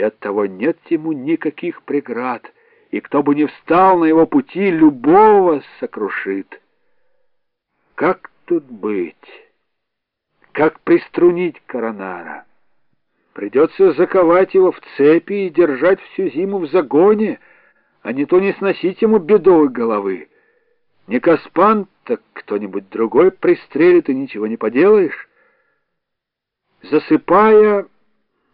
и оттого нет ему никаких преград, и кто бы ни встал на его пути, любого сокрушит. Как тут быть? Как приструнить коронара? Придется заковать его в цепи и держать всю зиму в загоне, а не то не сносить ему бедовой головы. Не Каспан, так кто-нибудь другой пристрелит, и ничего не поделаешь. Засыпая,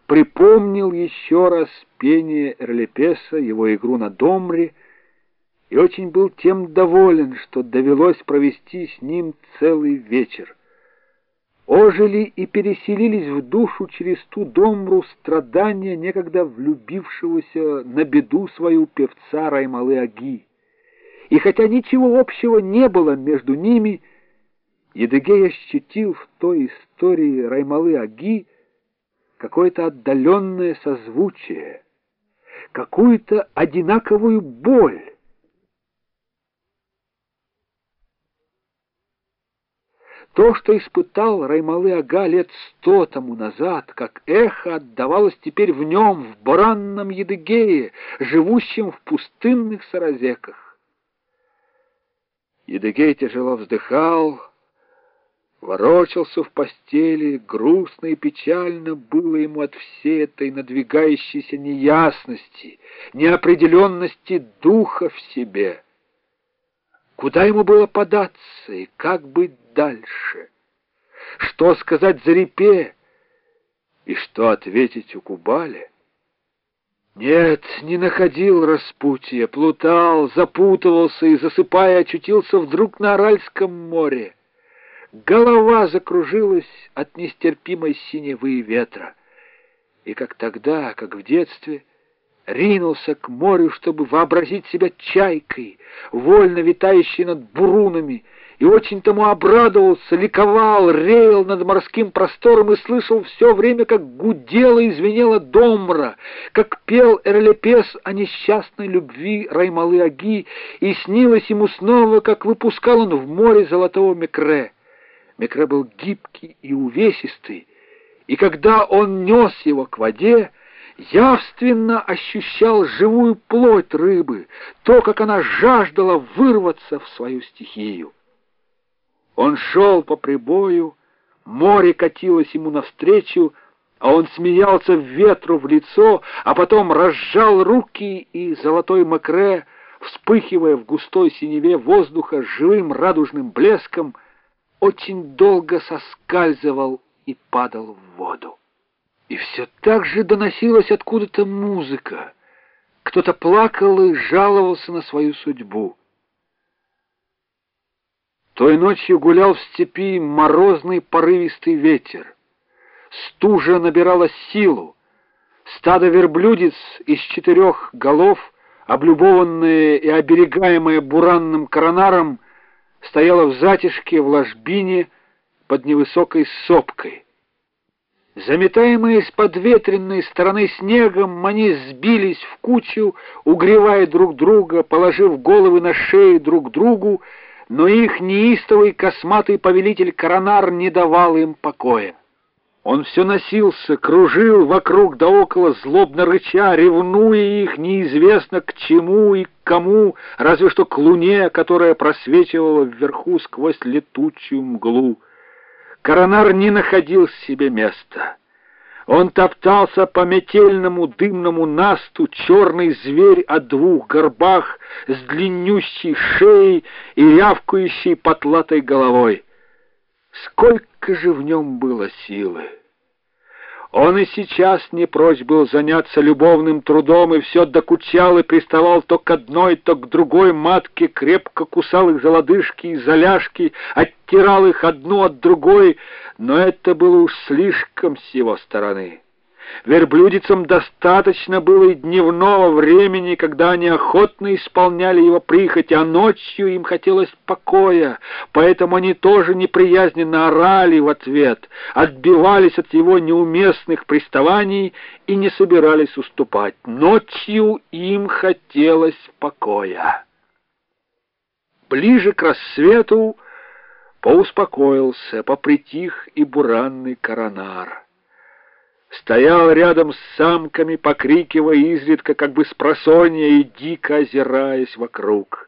припомнил еще раз пение Эрлепеса, его игру на домре, и очень был тем доволен, что довелось провести с ним целый вечер. Ожили и переселились в душу через ту домру страдания некогда влюбившегося на беду свою певца Раймалы Аги. И хотя ничего общего не было между ними, Едыгей ощутил в той истории Раймалы Аги какое-то отдаленное созвучие, какую-то одинаковую боль. То, что испытал Раймалы Ага лет сто тому назад, как эхо отдавалось теперь в нем, в бранном Едыгее, живущем в пустынных саразеках. Едыгей тяжело вздыхал, ворочался в постели, грустно и печально было ему от всей этой надвигающейся неясности, неопределенности духа в себе. Куда ему было податься и как быть дальше? Что сказать Зарипе и что ответить Укубале? Нет, не находил распутья, плутал, запутывался и, засыпая, очутился вдруг на Аральском море. Голова закружилась от нестерпимой синевы ветра. И как тогда, как в детстве, ринулся к морю, чтобы вообразить себя чайкой, вольно витающей над бурунами, и очень тому обрадовался, ликовал, реял над морским простором и слышал все время, как гудела и звенела домра, как пел Эрлепес о несчастной любви Раймалы Аги, и снилось ему снова, как выпускал он в море золотого мекре. Микре был гибкий и увесистый, и когда он нес его к воде, явственно ощущал живую плоть рыбы, то, как она жаждала вырваться в свою стихию. Он шел по прибою, море катилось ему навстречу, а он смеялся ветру в лицо, а потом разжал руки, и золотой макре, вспыхивая в густой синеве воздуха живым радужным блеском, очень долго соскальзывал и падал в воду. И все так же доносилась откуда-то музыка. Кто-то плакал и жаловался на свою судьбу. Той ночью гулял в степи морозный порывистый ветер. Стужа набирала силу. Стадо верблюдец из четырех голов, облюбованное и оберегаемое буранным коронаром, стояла в затишке в ложбине под невысокой сопкой. Заметаемые с подветренной стороны снегом, они сбились в кучу, угревая друг друга, положив головы на шеи друг другу, но их неистовый косматый повелитель Коронар не давал им покоя. Он все носился, кружил вокруг да около, злобно рыча, ревнуя их неизвестно к чему и к кому, разве что к луне, которая просвечивала вверху сквозь летучую мглу. Коронар не находил себе места. Он топтался по метельному дымному насту, черный зверь о двух горбах с длиннющей шеей и рявкающей потлатой головой. Сколько же в нем было силы! Он и сейчас не прочь был заняться любовным трудом, и все докучал и приставал то к одной, то к другой матке, крепко кусал их за лодыжки и за ляжки, оттирал их одну от другой, но это было уж слишком с его стороны. Верблюдицам достаточно было и дневного времени, когда они охотно исполняли его прихоть, а ночью им хотелось покоя, поэтому они тоже неприязненно орали в ответ, отбивались от его неуместных приставаний и не собирались уступать. Ночью им хотелось покоя. Ближе к рассвету поуспокоился, попритих и буранный коронар. Стоял рядом с самками, покрикивая изредка, как бы с просонья и дико озираясь вокруг.